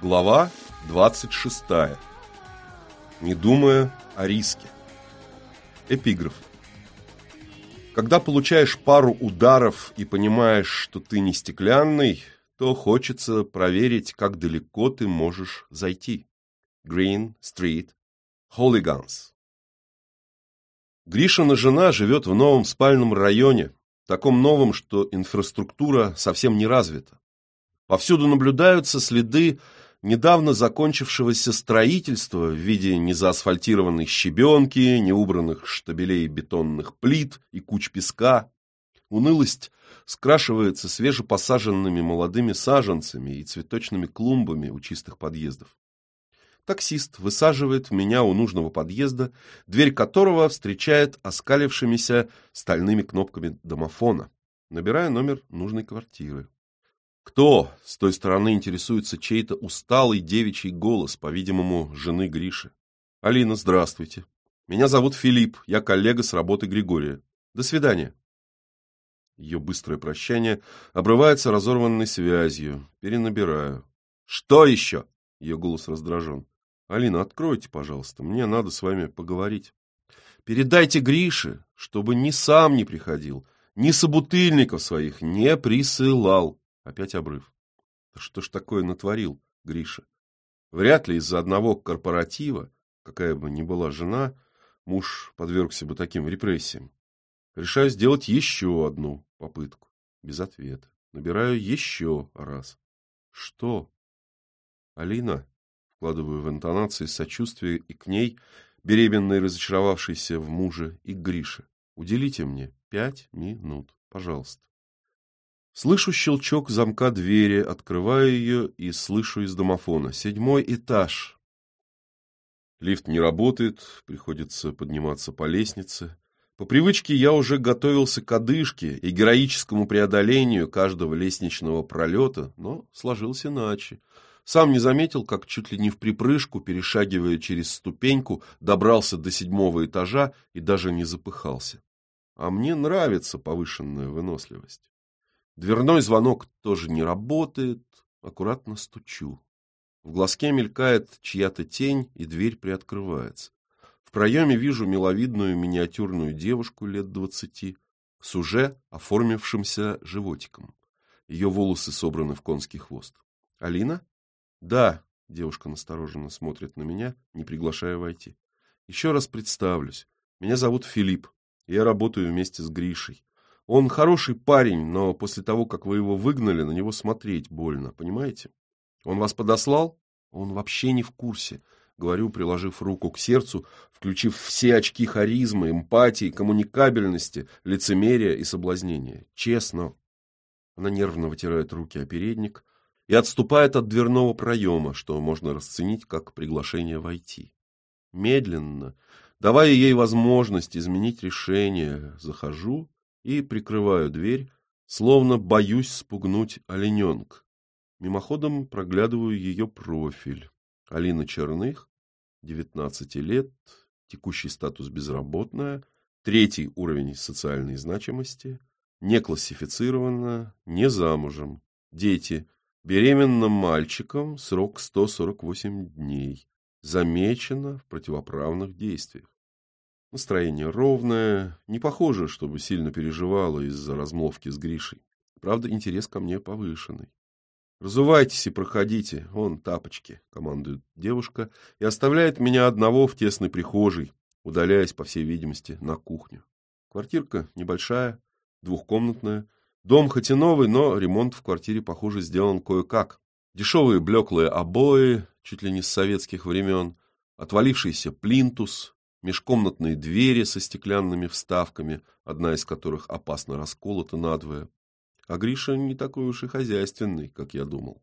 Глава 26. Не думая о риске. Эпиграф. Когда получаешь пару ударов и понимаешь, что ты не стеклянный, то хочется проверить, как далеко ты можешь зайти. Green Street Hooligans. Гришина жена живет в новом спальном районе, таком новом, что инфраструктура совсем не развита. Повсюду наблюдаются следы недавно закончившегося строительства в виде незаасфальтированной щебенки, неубранных штабелей бетонных плит и куч песка. Унылость скрашивается свежепосаженными молодыми саженцами и цветочными клумбами у чистых подъездов. Таксист высаживает меня у нужного подъезда, дверь которого встречает оскалившимися стальными кнопками домофона, набирая номер нужной квартиры. Кто с той стороны интересуется чей-то усталый девичий голос, по-видимому, жены Гриши? Алина, здравствуйте. Меня зовут Филипп, я коллега с работы Григория. До свидания. Ее быстрое прощание обрывается разорванной связью. Перенабираю. Что еще? Ее голос раздражен. Алина, откройте, пожалуйста, мне надо с вами поговорить. Передайте Грише, чтобы ни сам не приходил, ни собутыльников своих не присылал. Опять обрыв. Что ж такое натворил Гриша? Вряд ли из-за одного корпоратива, какая бы ни была жена, муж подвергся бы таким репрессиям. Решаю сделать еще одну попытку. Без ответа. Набираю еще раз. Что? Алина? вкладываю в интонации сочувствия и к ней, беременной, разочаровавшейся в муже, и к Грише. Уделите мне пять минут, пожалуйста. Слышу щелчок замка двери, открываю ее и слышу из домофона. Седьмой этаж. Лифт не работает, приходится подниматься по лестнице. По привычке я уже готовился к одышке и героическому преодолению каждого лестничного пролета, но сложилось иначе. Сам не заметил, как чуть ли не в припрыжку, перешагивая через ступеньку, добрался до седьмого этажа и даже не запыхался. А мне нравится повышенная выносливость. Дверной звонок тоже не работает, аккуратно стучу. В глазке мелькает чья-то тень, и дверь приоткрывается. В проеме вижу миловидную миниатюрную девушку лет двадцати с уже оформившимся животиком. Ее волосы собраны в конский хвост. «Алина?» Да, девушка настороженно смотрит на меня, не приглашая войти. Еще раз представлюсь. Меня зовут Филипп. Я работаю вместе с Гришей. Он хороший парень, но после того, как вы его выгнали, на него смотреть больно, понимаете? Он вас подослал? Он вообще не в курсе. Говорю, приложив руку к сердцу, включив все очки харизмы, эмпатии, коммуникабельности, лицемерия и соблазнения. Честно. Она нервно вытирает руки о передник, и отступает от дверного проема, что можно расценить как приглашение войти. Медленно, давая ей возможность изменить решение, захожу и прикрываю дверь, словно боюсь спугнуть олененка. Мимоходом проглядываю ее профиль. Алина Черных, 19 лет, текущий статус безработная, третий уровень социальной значимости, не классифицирована, не замужем, дети – Беременным мальчиком срок 148 дней. Замечено в противоправных действиях. Настроение ровное, не похоже, чтобы сильно переживала из-за размолвки с Гришей. Правда, интерес ко мне повышенный. «Разувайтесь и проходите, вон тапочки», — командует девушка и оставляет меня одного в тесной прихожей, удаляясь, по всей видимости, на кухню. Квартирка небольшая, двухкомнатная, Дом хоть и новый, но ремонт в квартире, похоже, сделан кое-как. Дешевые блеклые обои, чуть ли не с советских времен, отвалившийся плинтус, межкомнатные двери со стеклянными вставками, одна из которых опасно расколота надвое. А Гриша не такой уж и хозяйственный, как я думал.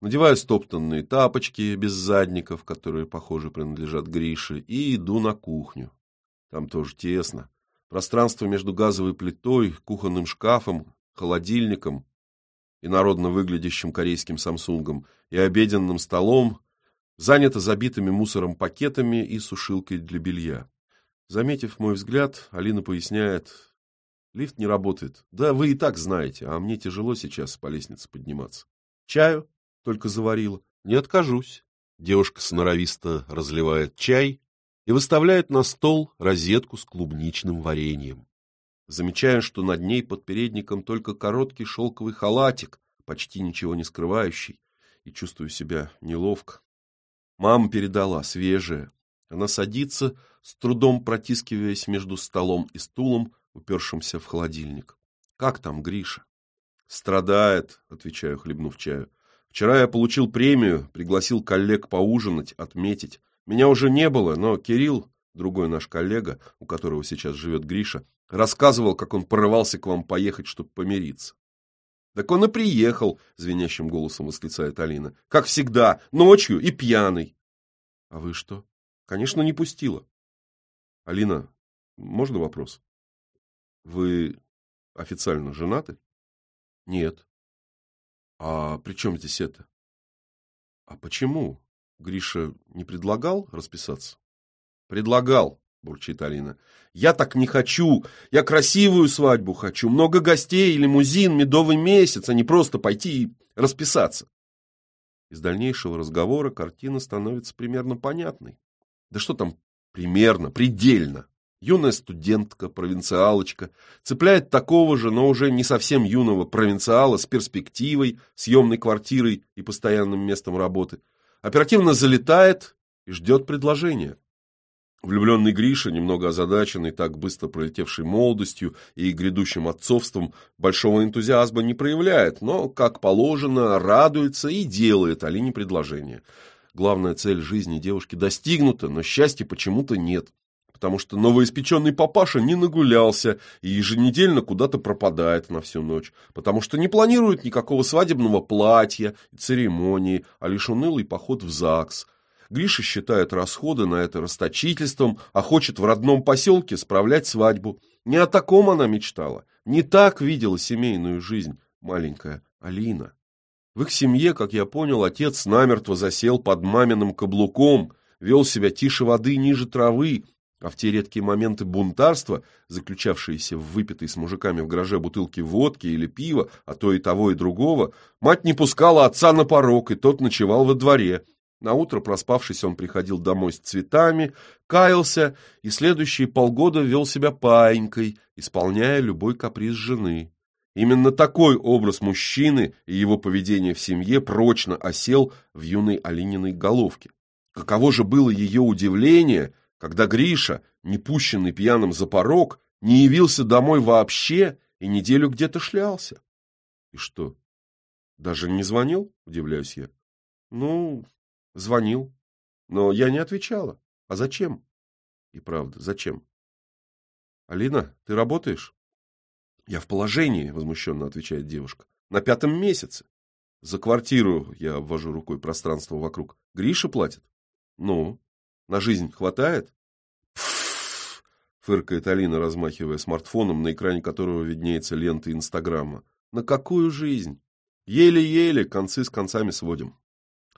Надеваю стоптанные тапочки без задников, которые, похоже, принадлежат Грише, и иду на кухню. Там тоже тесно. Пространство между газовой плитой, кухонным шкафом, холодильником и народно выглядящим корейским самсунгом и обеденным столом занято забитыми мусором пакетами и сушилкой для белья. Заметив мой взгляд, Алина поясняет, лифт не работает. Да вы и так знаете, а мне тяжело сейчас по лестнице подниматься. Чаю? только заварила. Не откажусь. Девушка сноровисто разливает чай и выставляет на стол розетку с клубничным вареньем. Замечаю, что над ней под передником только короткий шелковый халатик, почти ничего не скрывающий, и чувствую себя неловко. Мама передала, свежая. Она садится, с трудом протискиваясь между столом и стулом, упершимся в холодильник. Как там Гриша? Страдает, отвечаю, хлебнув чаю. Вчера я получил премию, пригласил коллег поужинать, отметить. Меня уже не было, но Кирилл, другой наш коллега, у которого сейчас живет Гриша, рассказывал, как он порывался к вам поехать, чтобы помириться. Так он и приехал, звенящим голосом восклицает Алина. Как всегда, ночью и пьяный. А вы что? Конечно, не пустила. Алина, можно вопрос? Вы официально женаты? Нет. А при чем здесь это? А почему? Гриша не предлагал расписаться? Предлагал, бурчит Алина. Я так не хочу. Я красивую свадьбу хочу. Много гостей, лимузин, медовый месяц, а не просто пойти и расписаться. Из дальнейшего разговора картина становится примерно понятной. Да что там примерно, предельно. Юная студентка, провинциалочка, цепляет такого же, но уже не совсем юного провинциала с перспективой, съемной квартирой и постоянным местом работы. Оперативно залетает и ждет предложения. Влюбленный Гриша, немного озадаченный так быстро пролетевшей молодостью и грядущим отцовством, большого энтузиазма не проявляет, но, как положено, радуется и делает Алине предложение. Главная цель жизни девушки достигнута, но счастья почему-то нет потому что новоиспеченный папаша не нагулялся и еженедельно куда-то пропадает на всю ночь, потому что не планирует никакого свадебного платья и церемонии, а лишь унылый поход в ЗАГС. Гриша считает расходы на это расточительством, а хочет в родном поселке справлять свадьбу. Не о таком она мечтала, не так видела семейную жизнь маленькая Алина. В их семье, как я понял, отец намертво засел под маминым каблуком, вел себя тише воды ниже травы, а в те редкие моменты бунтарства, заключавшиеся в выпитой с мужиками в гараже бутылки водки или пива, а то и того и другого, мать не пускала отца на порог, и тот ночевал во дворе. Наутро, проспавшись, он приходил домой с цветами, каялся и следующие полгода вел себя паинькой, исполняя любой каприз жены. Именно такой образ мужчины и его поведение в семье прочно осел в юной Алининой головке. Каково же было ее удивление, когда Гриша, не пущенный пьяным за порог, не явился домой вообще и неделю где-то шлялся. И что, даже не звонил, удивляюсь я. Ну, звонил, но я не отвечала. А зачем? И правда, зачем? Алина, ты работаешь? Я в положении, возмущенно отвечает девушка. На пятом месяце. За квартиру я обвожу рукой пространство вокруг. Гриша платит? Ну, на жизнь хватает? фыркает Алина, размахивая смартфоном, на экране которого виднеется лента Инстаграма. На какую жизнь? Еле-еле концы с концами сводим.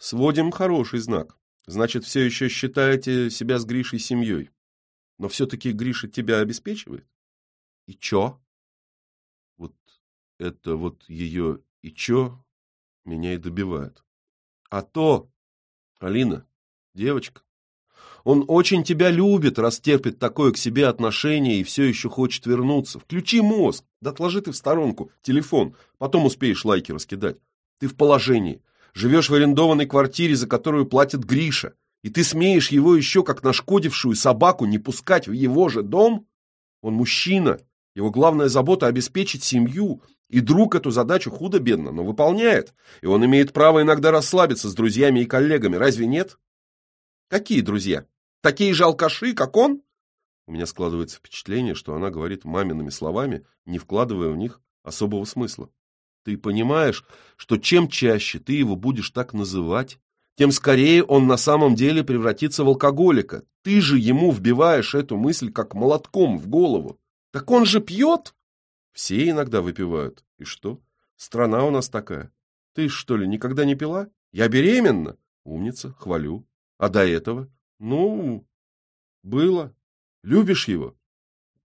Сводим хороший знак. Значит, все еще считаете себя с Гришей семьей. Но все-таки Гриша тебя обеспечивает? И чё? Вот это вот ее и чё меня и добивает. А то, Алина, девочка, он очень тебя любит, раз терпит такое к себе отношение и все еще хочет вернуться. Включи мозг, да отложи ты в сторонку телефон, потом успеешь лайки раскидать. Ты в положении, живешь в арендованной квартире, за которую платит Гриша, и ты смеешь его еще, как нашкодившую собаку, не пускать в его же дом? Он мужчина, его главная забота обеспечить семью, и друг эту задачу худо-бедно, но выполняет, и он имеет право иногда расслабиться с друзьями и коллегами, разве нет? Какие друзья? Такие же алкаши, как он? У меня складывается впечатление, что она говорит мамиными словами, не вкладывая в них особого смысла. Ты понимаешь, что чем чаще ты его будешь так называть, тем скорее он на самом деле превратится в алкоголика. Ты же ему вбиваешь эту мысль как молотком в голову. Так он же пьет? Все иногда выпивают. И что? Страна у нас такая. Ты что ли никогда не пила? Я беременна? Умница, хвалю. А до этого? Ну, было. Любишь его?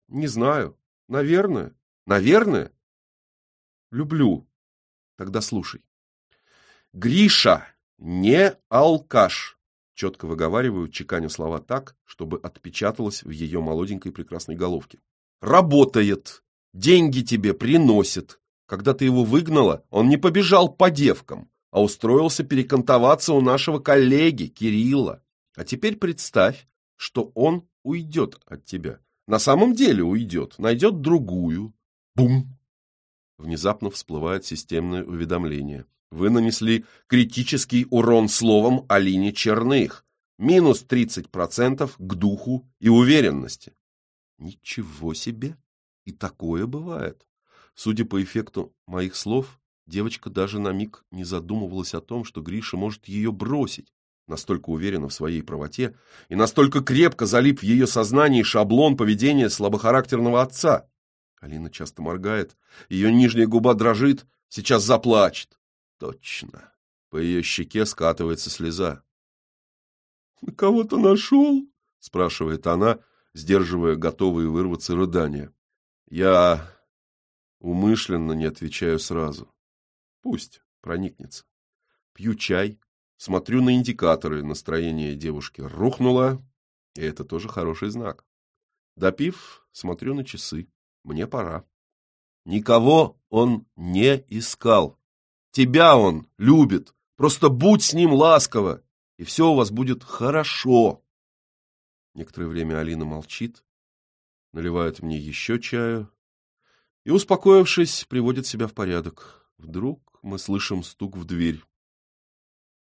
Не знаю. Наверное. Наверное? Люблю. Тогда слушай. Гриша не алкаш. Четко выговариваю, чеканю слова так, чтобы отпечаталось в ее молоденькой прекрасной головке. Работает, деньги тебе приносит. Когда ты его выгнала, он не побежал по девкам, а устроился перекантоваться у нашего коллеги Кирилла. А теперь представь, что он уйдет от тебя. На самом деле уйдет, найдет другую. Бум! Внезапно всплывает системное уведомление. Вы нанесли критический урон словом Алине Черных. Минус 30% к духу и уверенности. Ничего себе! И такое бывает. Судя по эффекту моих слов, девочка даже на миг не задумывалась о том, что Гриша может ее бросить. Настолько уверена в своей правоте и настолько крепко залип в ее сознании шаблон поведения слабохарактерного отца. Алина часто моргает, ее нижняя губа дрожит, сейчас заплачет. Точно. По ее щеке скатывается слеза. — Кого-то нашел? — спрашивает она, сдерживая готовые вырваться рыдания. Я умышленно не отвечаю сразу. Пусть проникнется. Пью чай, смотрю на индикаторы, настроение девушки рухнуло, и это тоже хороший знак. Допив, смотрю на часы. Мне пора. Никого он не искал. Тебя он любит. Просто будь с ним ласково, и все у вас будет хорошо. Некоторое время Алина молчит, наливает мне еще чаю и, успокоившись, приводит себя в порядок. Вдруг мы слышим стук в дверь.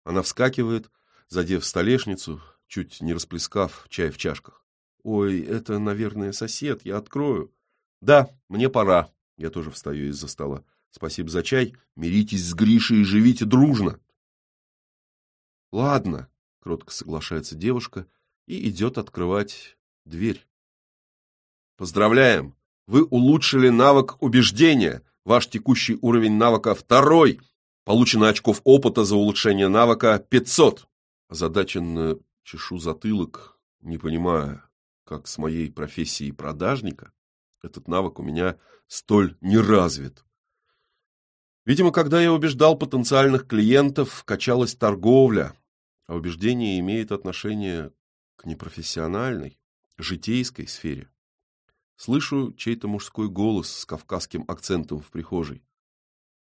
Она вскакивает, задев столешницу, чуть не расплескав чай в чашках. «Ой, это, наверное, сосед, я открою». «Да, мне пора». Я тоже встаю из-за стола. «Спасибо за чай. Миритесь с Гришей и живите дружно». «Ладно», — кротко соглашается девушка и идет открывать дверь. «Поздравляем! Вы улучшили навык убеждения. Ваш текущий уровень навыка второй. Получено очков опыта за улучшение навыка 500». Озадаченно чешу затылок, не понимая, как с моей профессией продажника этот навык у меня столь не развит. Видимо, когда я убеждал потенциальных клиентов, качалась торговля, а убеждение имеет отношение к непрофессиональной, житейской сфере. Слышу чей-то мужской голос с кавказским акцентом в прихожей.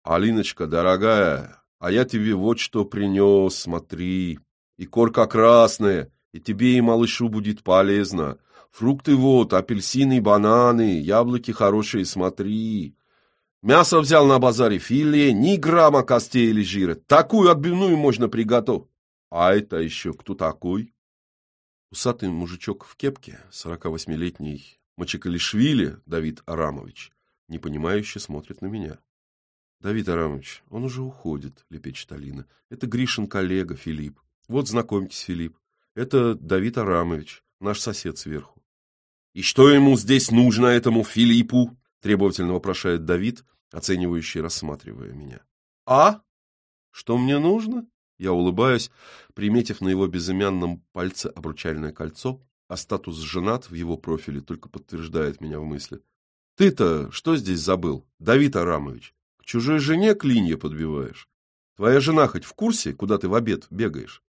«Алиночка, дорогая, а я тебе вот что принес, смотри. И корка красная, и тебе и малышу будет полезно. Фрукты вот, апельсины, бананы, яблоки хорошие, смотри. Мясо взял на базаре, филе, ни грамма костей или жира. Такую отбивную можно приготовить. А это еще кто такой? Усатый мужичок в кепке, 48-летний Мачекалишвили Давид Арамович, непонимающе смотрит на меня. Давид Арамович, он уже уходит, лепечет Алина. Это Гришин коллега Филипп. Вот знакомьтесь, Филипп. Это Давид Арамович, наш сосед сверху. И что ему здесь нужно, этому Филиппу? Требовательно вопрошает Давид, оценивающий, рассматривая меня. А? Что мне нужно? Я улыбаюсь, приметив на его безымянном пальце обручальное кольцо, а статус «женат» в его профиле только подтверждает меня в мысли. Ты-то что здесь забыл, Давид Арамович? К чужой жене клинья подбиваешь? Твоя жена хоть в курсе, куда ты в обед бегаешь?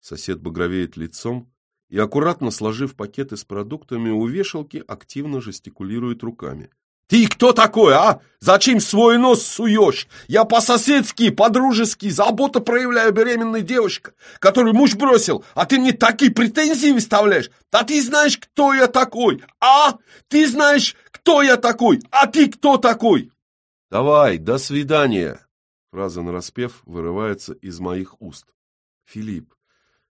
Сосед багровеет лицом, и, аккуратно сложив пакеты с продуктами у вешалки, активно жестикулирует руками. «Ты кто такой, а? Зачем свой нос суешь? Я по-соседски, по-дружески, забота проявляю беременной девушка, которую муж бросил, а ты мне такие претензии выставляешь? Да ты знаешь, кто я такой, а? Ты знаешь, кто я такой, а ты кто такой?» «Давай, до свидания!» Фраза нараспев вырывается из моих уст. «Филипп,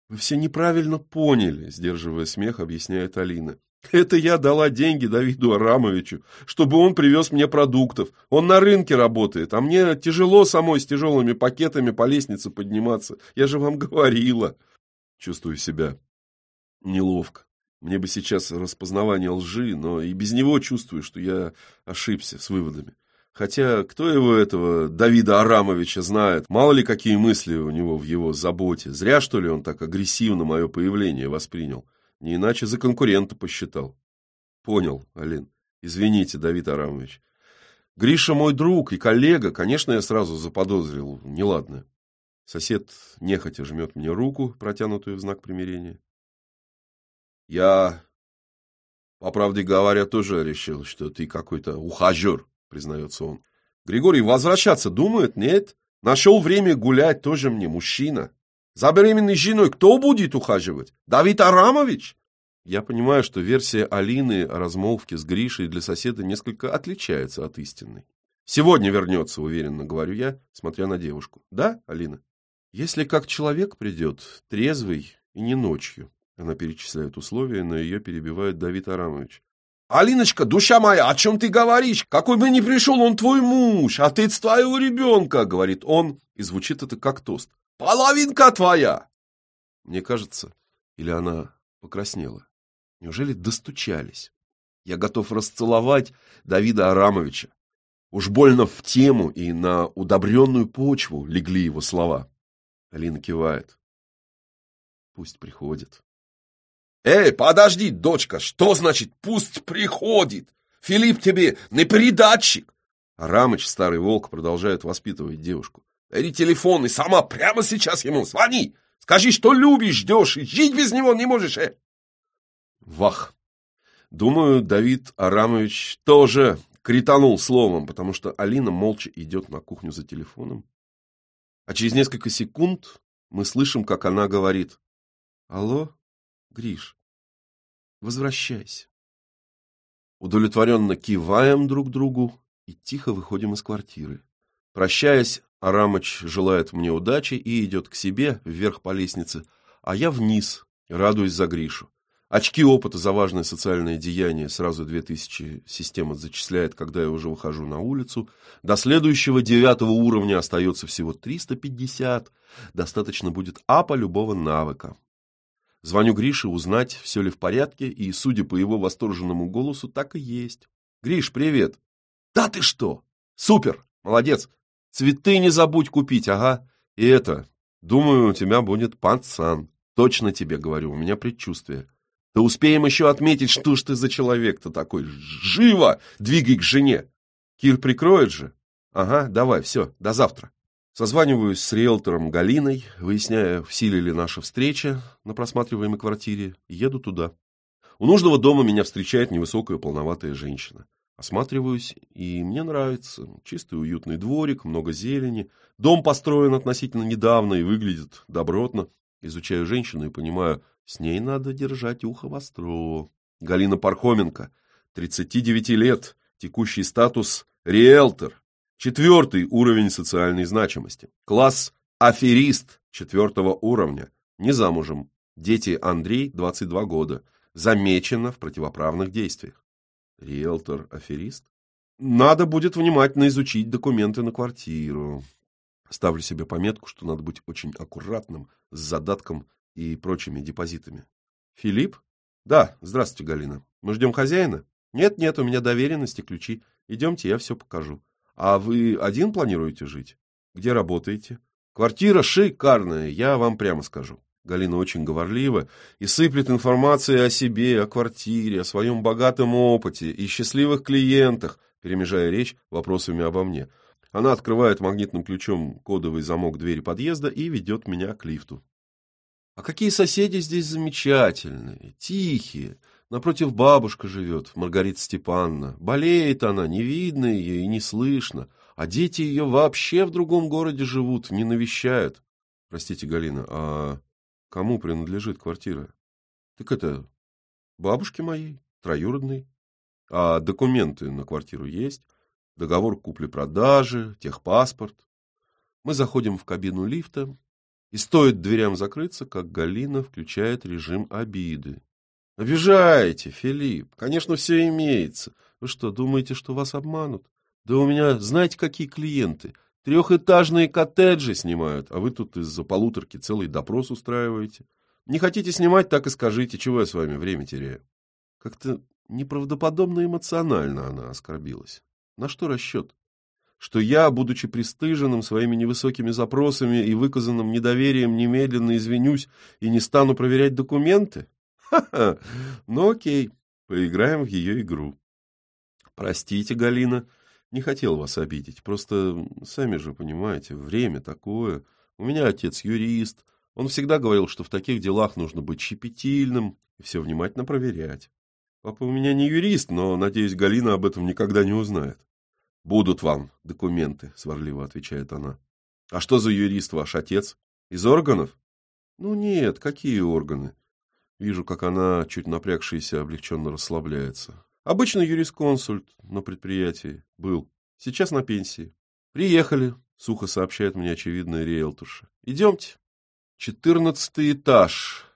«Вы все неправильно поняли», — сдерживая смех, объясняет Алина. «Это я дала деньги Давиду Арамовичу, чтобы он привез мне продуктов. Он на рынке работает, а мне тяжело самой с тяжелыми пакетами по лестнице подниматься. Я же вам говорила». Чувствую себя неловко. Мне бы сейчас распознавание лжи, но и без него чувствую, что я ошибся с выводами. Хотя кто его, этого Давида Арамовича, знает? Мало ли какие мысли у него в его заботе. Зря, что ли, он так агрессивно мое появление воспринял. Не иначе за конкурента посчитал. Понял, Алин. Извините, Давид Арамович. Гриша мой друг и коллега. Конечно, я сразу заподозрил неладное. Сосед нехотя жмет мне руку, протянутую в знак примирения. Я, по правде говоря, тоже решил, что ты какой-то ухажер, признается он. Григорий возвращаться думает, нет? Нашел время гулять тоже мне, мужчина. За беременной женой кто будет ухаживать? Давид Арамович? Я понимаю, что версия Алины о размолвке с Гришей для соседа несколько отличается от истинной. Сегодня вернется, уверенно говорю я, смотря на девушку. Да, Алина? Если как человек придет, трезвый и не ночью. Она перечисляет условия, но ее перебивает Давид Арамович. «Алиночка, душа моя, о чем ты говоришь? Какой бы ни пришел, он твой муж, а ты твоего ребенка!» — говорит он, и звучит это как тост. «Половинка твоя!» Мне кажется, или она покраснела. Неужели достучались? Я готов расцеловать Давида Арамовича. Уж больно в тему и на удобренную почву легли его слова. Алина кивает. Пусть приходит. Эй, подожди, дочка, что значит пусть приходит? Филипп тебе не передатчик. Рамыч, старый волк, продолжает воспитывать девушку. Бери телефон и сама прямо сейчас ему звони. Скажи, что любишь, ждешь и жить без него не можешь, э. Вах. Думаю, Давид Арамович тоже кританул словом, потому что Алина молча идет на кухню за телефоном. А через несколько секунд мы слышим, как она говорит. «Алло, Гриш, возвращайся». Удовлетворенно киваем друг другу и тихо выходим из квартиры. Прощаясь, Арамыч желает мне удачи и идет к себе, вверх по лестнице, а я вниз, радуюсь за Гришу. Очки опыта за важное социальное деяние сразу 2000 система зачисляет, когда я уже выхожу на улицу. До следующего девятого уровня остается всего 350. Достаточно будет апа любого навыка. Звоню Грише узнать, все ли в порядке, и, судя по его восторженному голосу, так и есть. Гриш, привет. Да ты что? Супер, молодец. Цветы не забудь купить, ага. И это, думаю, у тебя будет пацан. Точно тебе говорю, у меня предчувствие. Да успеем еще отметить, что ж ты за человек-то такой. Живо! Двигай к жене. Кир прикроет же? Ага, давай, все, до завтра. Созваниваюсь с риэлтором Галиной, выясняя, в силе ли наша встреча на просматриваемой квартире, еду туда. У нужного дома меня встречает невысокая полноватая женщина. Осматриваюсь, и мне нравится. Чистый уютный дворик, много зелени. Дом построен относительно недавно и выглядит добротно. Изучаю женщину и понимаю, с ней надо держать ухо востро. Галина Пархоменко, 39 лет, текущий статус риэлтор, четвертый уровень социальной значимости, класс аферист четвертого уровня, не замужем, дети Андрей, 22 года, замечено в противоправных действиях. Риэлтор-аферист? Надо будет внимательно изучить документы на квартиру. Ставлю себе пометку, что надо быть очень аккуратным с задатком и прочими депозитами. Филипп? Да, здравствуйте, Галина. Мы ждем хозяина? Нет, нет, у меня доверенности, ключи. Идемте, я все покажу. А вы один планируете жить? Где работаете? Квартира шикарная, я вам прямо скажу. Галина очень говорлива и сыплет информацией о себе, о квартире, о своем богатом опыте и счастливых клиентах, перемежая речь вопросами обо мне. Она открывает магнитным ключом кодовый замок двери подъезда и ведет меня к лифту. А какие соседи здесь замечательные, тихие. Напротив бабушка живет, Маргарита Степановна. Болеет она, не видно ее и не слышно. А дети ее вообще в другом городе живут, не навещают. Простите, Галина, а кому принадлежит квартира? Так это бабушке моей, троюродной. А документы на квартиру есть? Договор купли-продажи, техпаспорт. Мы заходим в кабину лифта, и стоит дверям закрыться, как Галина включает режим обиды. «Обижаете, Филипп. Конечно, все имеется. Вы что, думаете, что вас обманут? Да у меня, знаете, какие клиенты? Трехэтажные коттеджи снимают, а вы тут из-за полуторки целый допрос устраиваете. Не хотите снимать, так и скажите, чего я с вами время теряю». Как-то неправдоподобно эмоционально она оскорбилась. На что расчет? что я, будучи пристыженным своими невысокими запросами и выказанным недоверием, немедленно извинюсь и не стану проверять документы? Ха-ха, ну окей, поиграем в ее игру. Простите, Галина, не хотел вас обидеть, просто, сами же понимаете, время такое, У меня отец юрист. Он всегда говорил, что в таких делах нужно быть щепетильным и все внимательно проверять. Папа у меня не юрист, но, надеюсь, Галина об этом никогда не узнает. «Будут вам документы», — сварливо отвечает она. «А что за юрист ваш отец? Из органов?» «Ну нет, какие органы?» Вижу, как она, чуть напрягшаяся, облегченно расслабляется. «Обычный юрисконсульт на предприятии. Был. Сейчас на пенсии. Приехали», — сухо сообщает мне очевидная риэлторша. «Идемте». «Четырнадцатый этаж.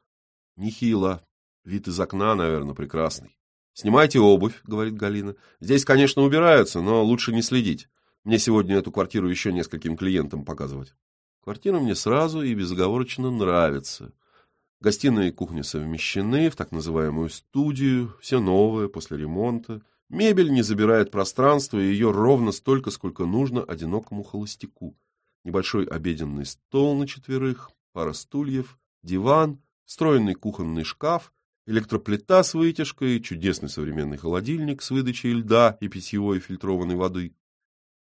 Нехило. Вид из окна, наверное, прекрасный. «Снимайте обувь», — говорит Галина. «Здесь, конечно, убираются, но лучше не следить. Мне сегодня эту квартиру еще нескольким клиентам показывать». Квартира мне сразу и безоговорочно нравится. Гостиная и кухня совмещены в так называемую студию, все новое, после ремонта. Мебель не забирает пространство, и ее ровно столько, сколько нужно одинокому холостяку. Небольшой обеденный стол на четверых, пара стульев, диван, встроенный кухонный шкаф электроплита с вытяжкой, чудесный современный холодильник с выдачей льда и питьевой фильтрованной воды.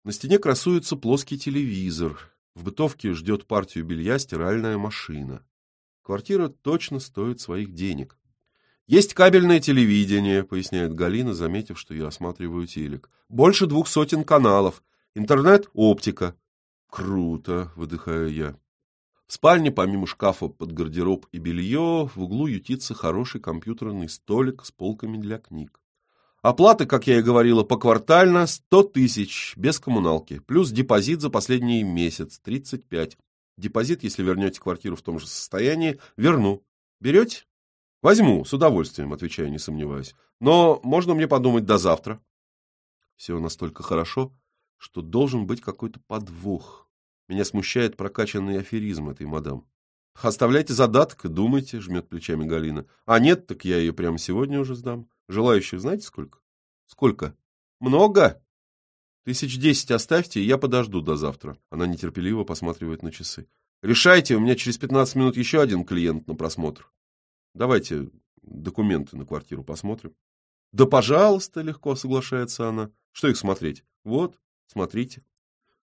На стене красуется плоский телевизор. В бытовке ждет партию белья стиральная машина. Квартира точно стоит своих денег. Есть кабельное телевидение, поясняет Галина, заметив, что я осматриваю телек. Больше двух сотен каналов. Интернет – оптика. Круто, выдыхаю я. В спальне, помимо шкафа под гардероб и белье, в углу ютится хороший компьютерный столик с полками для книг. Оплата, как я и говорила, поквартально 100 тысяч, без коммуналки, плюс депозит за последний месяц, 35. Депозит, если вернете квартиру в том же состоянии, верну. Берете? Возьму, с удовольствием, отвечаю, не сомневаюсь. Но можно мне подумать до завтра. Все настолько хорошо, что должен быть какой-то подвох. Меня смущает прокачанный аферизм этой мадам. Оставляйте задаток и думайте, жмет плечами Галина. А нет, так я ее прямо сегодня уже сдам. Желающих знаете сколько? Сколько? Много? Тысяч десять оставьте, и я подожду до завтра. Она нетерпеливо посматривает на часы. Решайте, у меня через пятнадцать минут еще один клиент на просмотр. Давайте документы на квартиру посмотрим. Да, пожалуйста, легко соглашается она. Что их смотреть? Вот, смотрите.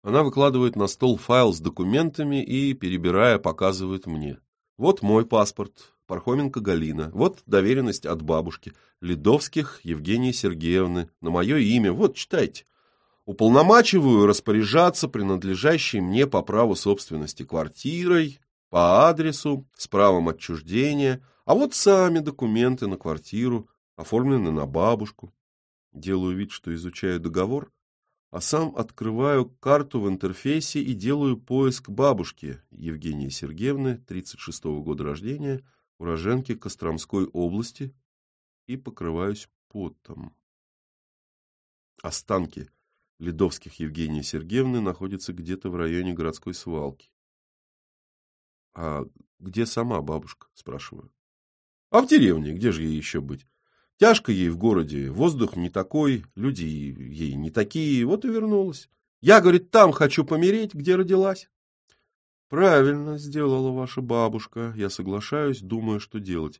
Она выкладывает на стол файл с документами и, перебирая, показывает мне. Вот мой паспорт, Пархоменко Галина. Вот доверенность от бабушки, Ледовских Евгении Сергеевны, на мое имя. Вот, читайте. Уполномачиваю распоряжаться принадлежащей мне по праву собственности квартирой, по адресу, с правом отчуждения, а вот сами документы на квартиру, оформлены на бабушку. Делаю вид, что изучаю договор, а сам открываю карту в интерфейсе и делаю поиск бабушки Евгении Сергеевны, 36 -го года рождения, уроженки Костромской области, и покрываюсь потом. Останки Ледовских Евгении Сергеевны находятся где-то в районе городской свалки. — А где сама бабушка? — спрашиваю. — А в деревне, где же ей еще быть? Тяжко ей в городе, воздух не такой, люди ей не такие, вот и вернулась. Я, говорит, там хочу помереть, где родилась. Правильно сделала ваша бабушка. Я соглашаюсь, думаю, что делать.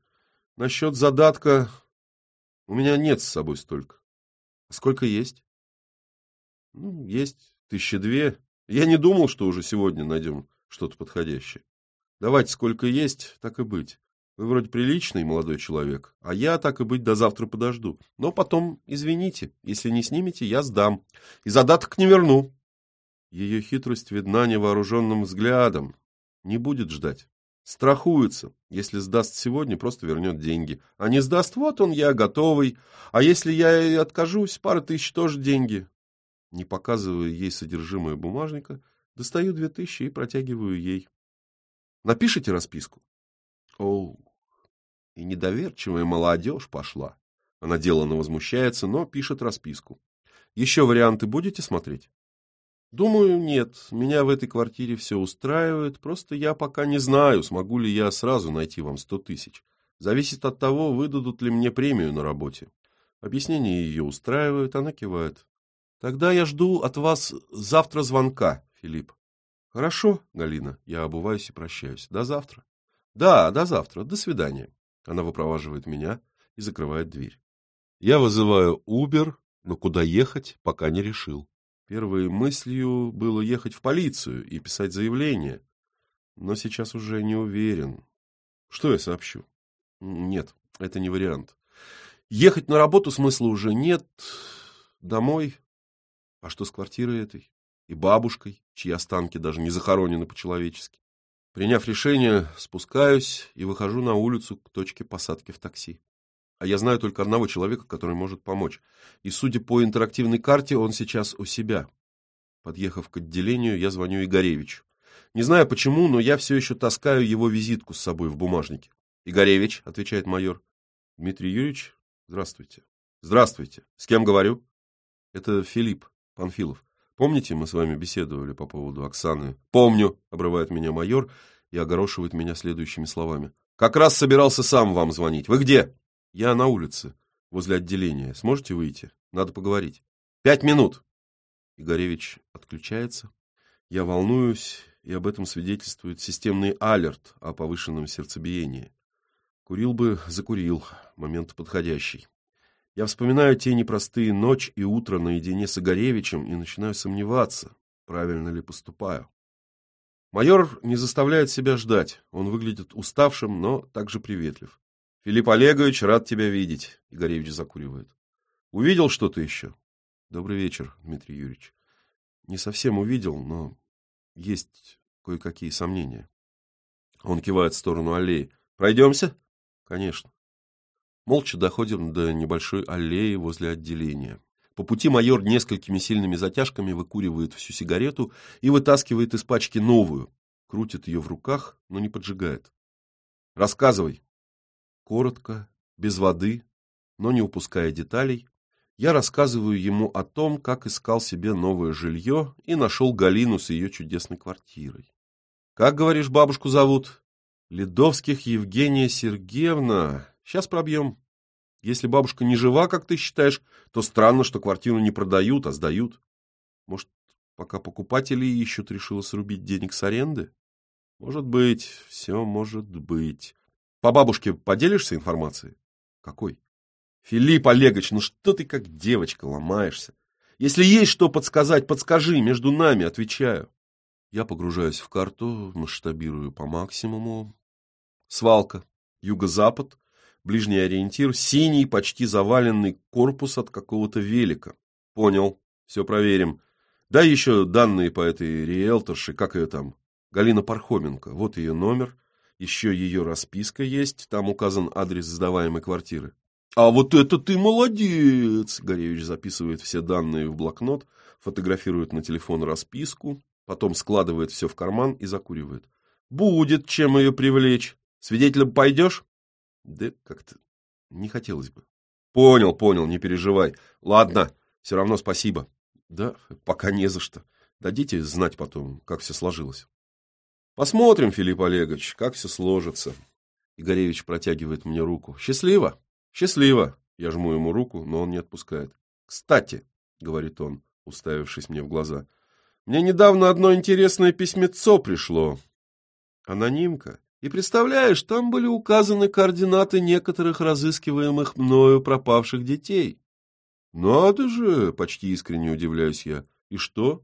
Насчет задатка у меня нет с собой столько. Сколько есть? Ну, есть тысяча две. Я не думал, что уже сегодня найдем что-то подходящее. Давайте сколько есть, так и быть. Вы вроде приличный молодой человек, а я, так и быть, до завтра подожду. Но потом, извините, если не снимете, я сдам. И задаток не верну. Ее хитрость видна невооруженным взглядом. Не будет ждать. Страхуется. Если сдаст сегодня, просто вернет деньги. А не сдаст, вот он, я готовый. А если я и откажусь, пара тысяч тоже деньги. Не показывая ей содержимое бумажника, достаю две тысячи и протягиваю ей. Напишите расписку. Оу, и недоверчивая молодежь пошла. Она деланно возмущается, но пишет расписку. Еще варианты будете смотреть? Думаю, нет. Меня в этой квартире все устраивает. Просто я пока не знаю, смогу ли я сразу найти вам сто тысяч. Зависит от того, выдадут ли мне премию на работе. Объяснение ее устраивает, она кивает. Тогда я жду от вас завтра звонка, Филипп. Хорошо, Галина, я обуваюсь и прощаюсь. До завтра. Да, до завтра. До свидания. Она выпроваживает меня и закрывает дверь. Я вызываю Убер, но куда ехать, пока не решил. Первой мыслью было ехать в полицию и писать заявление. но сейчас уже не уверен. Что я сообщу? Нет, это не вариант. Ехать на работу смысла уже нет. Домой. А что с квартирой этой? И бабушкой, чьи останки даже не захоронены по-человечески. Приняв решение, спускаюсь и выхожу на улицу к точке посадки в такси. А я знаю только одного человека, который может помочь. И, судя по интерактивной карте, он сейчас у себя. Подъехав к отделению, я звоню Игоревичу. Не знаю почему, но я все еще таскаю его визитку с собой в бумажнике. «Игоревич», — отвечает майор. «Дмитрий Юрьевич, здравствуйте». «Здравствуйте. С кем говорю?» «Это Филипп Панфилов. Помните, мы с вами беседовали по поводу Оксаны?» «Помню», — обрывает меня майор и огорошивает меня следующими словами. «Как раз собирался сам вам звонить. Вы где?» «Я на улице, возле отделения. Сможете выйти? Надо поговорить». «Пять минут!» Игоревич отключается. Я волнуюсь, и об этом свидетельствует системный алерт о повышенном сердцебиении. Курил бы, закурил. Момент подходящий. Я вспоминаю те непростые ночь и утро наедине с Игоревичем и начинаю сомневаться, правильно ли поступаю. Майор не заставляет себя ждать. Он выглядит уставшим, но также приветлив. Филипп Олегович, рад тебя видеть. Игоревич закуривает. Увидел что-то еще? Добрый вечер, Дмитрий Юрьевич. Не совсем увидел, но есть кое-какие сомнения. Он кивает в сторону аллеи. Пройдемся? Конечно. Молча доходим до небольшой аллеи возле отделения. По пути майор несколькими сильными затяжками выкуривает всю сигарету и вытаскивает из пачки новую. Крутит ее в руках, но не поджигает. Рассказывай. Коротко, без воды, но не упуская деталей, я рассказываю ему о том, как искал себе новое жилье и нашел Галину с ее чудесной квартирой. Как, говоришь, бабушку зовут? Ледовских Евгения Сергеевна. Сейчас пробьем. Если бабушка не жива, как ты считаешь, то странно, что квартиру не продают, а сдают. Может, пока покупатели ищут, решила срубить денег с аренды? Может быть, все может быть. По бабушке поделишься информацией? Какой? Филипп Олегович, ну что ты как девочка ломаешься? Если есть что подсказать, подскажи, между нами, отвечаю. Я погружаюсь в карту, масштабирую по максимуму, Свалка. Юго-запад. Ближний ориентир. Синий, почти заваленный корпус от какого-то велика. Понял. Все проверим. Дай еще данные по этой риэлторше, как ее там? Галина Пархоменко. Вот ее номер. Еще ее расписка есть. Там указан адрес сдаваемой квартиры. А вот это ты молодец! Горевич записывает все данные в блокнот, фотографирует на телефон расписку, потом складывает все в карман и закуривает. Будет чем ее привлечь. Свидетелем пойдешь? Да как-то не хотелось бы. Понял, понял, не переживай. Ладно, все равно спасибо. Да, пока не за что. Дадите знать потом, как все сложилось. Посмотрим, Филипп Олегович, как все сложится. Игоревич протягивает мне руку. Счастливо? Счастливо. Я жму ему руку, но он не отпускает. Кстати, говорит он, уставившись мне в глаза, мне недавно одно интересное письмецо пришло. Анонимка. И представляешь, там были указаны координаты некоторых разыскиваемых мною пропавших детей. Надо же, почти искренне удивляюсь я. И что?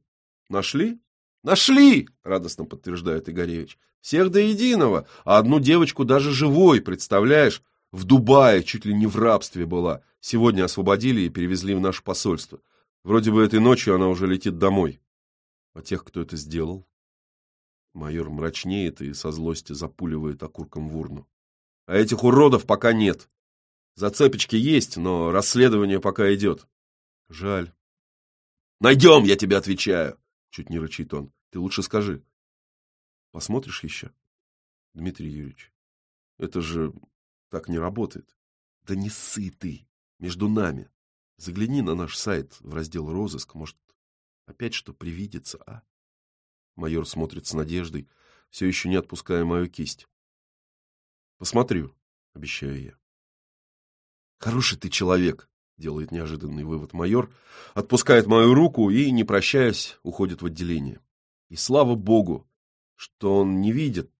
Нашли? Нашли, радостно подтверждает Игоревич. Всех до единого, а одну девочку даже живой, представляешь? В Дубае чуть ли не в рабстве была. Сегодня освободили и перевезли в наше посольство. Вроде бы этой ночью она уже летит домой. А тех, кто это сделал? Майор мрачнеет и со злости запуливает окурком в урну. А этих уродов пока нет. Зацепочки есть, но расследование пока идет. Жаль. Найдем, я тебе отвечаю. Чуть не рычит он. Ты лучше скажи. Посмотришь еще? Дмитрий Юрьевич, это же так не работает. Да не ссы ты. Между нами. Загляни на наш сайт в раздел «Розыск». Может, опять что привидится, а? Майор смотрит с надеждой, все еще не отпуская мою кисть. Посмотрю, обещаю я. Хороший ты человек, делает неожиданный вывод майор, отпускает мою руку и, не прощаясь, уходит в отделение. И слава богу, что он не видит,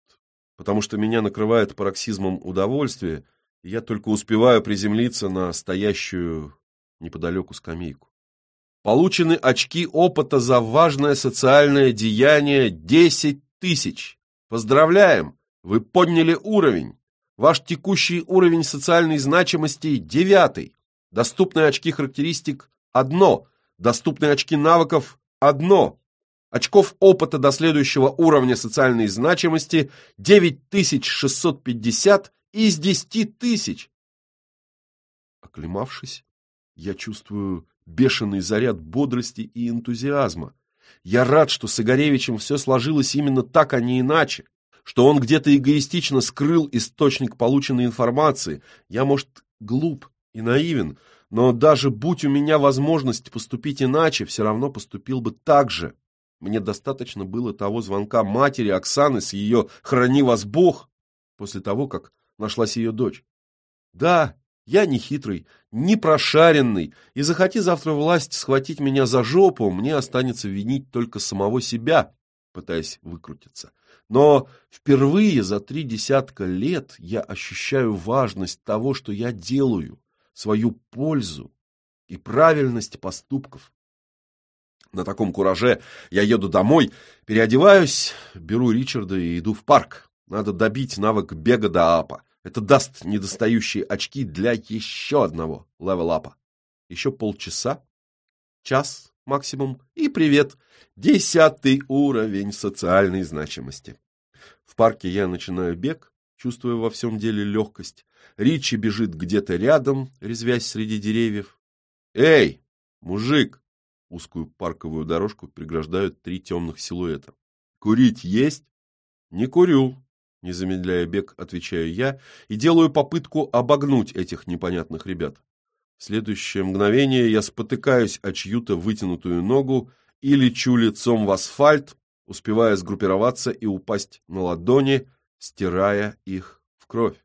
потому что меня накрывает пароксизмом удовольствия, и я только успеваю приземлиться на стоящую неподалеку скамейку. Получены очки опыта за важное социальное деяние 10 тысяч. Поздравляем! Вы подняли уровень. Ваш текущий уровень социальной значимости – девятый. Доступные очки характеристик – одно. Доступные очки навыков – одно. Очков опыта до следующего уровня социальной значимости 9650 из 10 тысяч. Оклемавшись, я чувствую бешеный заряд бодрости и энтузиазма. Я рад, что с Игоревичем все сложилось именно так, а не иначе. Что он где-то эгоистично скрыл источник полученной информации. Я, может, глуп и наивен, но даже будь у меня возможность поступить иначе, все равно поступил бы так же. Мне достаточно было того звонка матери Оксаны с ее «Храни вас Бог» после того, как нашлась ее дочь. Да, я не хитрый, не прошаренный, и захоти завтра власть схватить меня за жопу, мне останется винить только самого себя, пытаясь выкрутиться. Но впервые за три десятка лет я ощущаю важность того, что я делаю, свою пользу и правильность поступков. На таком кураже я еду домой, переодеваюсь, беру Ричарда и иду в парк. Надо добить навык бега до апа. Это даст недостающие очки для еще одного левел-апа. Еще полчаса, час максимум, и привет, десятый уровень социальной значимости. В парке я начинаю бег, чувствуя во всем деле легкость. Ричи бежит где-то рядом, резвясь среди деревьев. «Эй, мужик!» Узкую парковую дорожку преграждают три темных силуэта. «Курить есть?» «Не курю», — не замедляя бег, отвечаю я и делаю попытку обогнуть этих непонятных ребят. В следующее мгновение я спотыкаюсь о чью-то вытянутую ногу и лечу лицом в асфальт, успевая сгруппироваться и упасть на ладони, стирая их в кровь.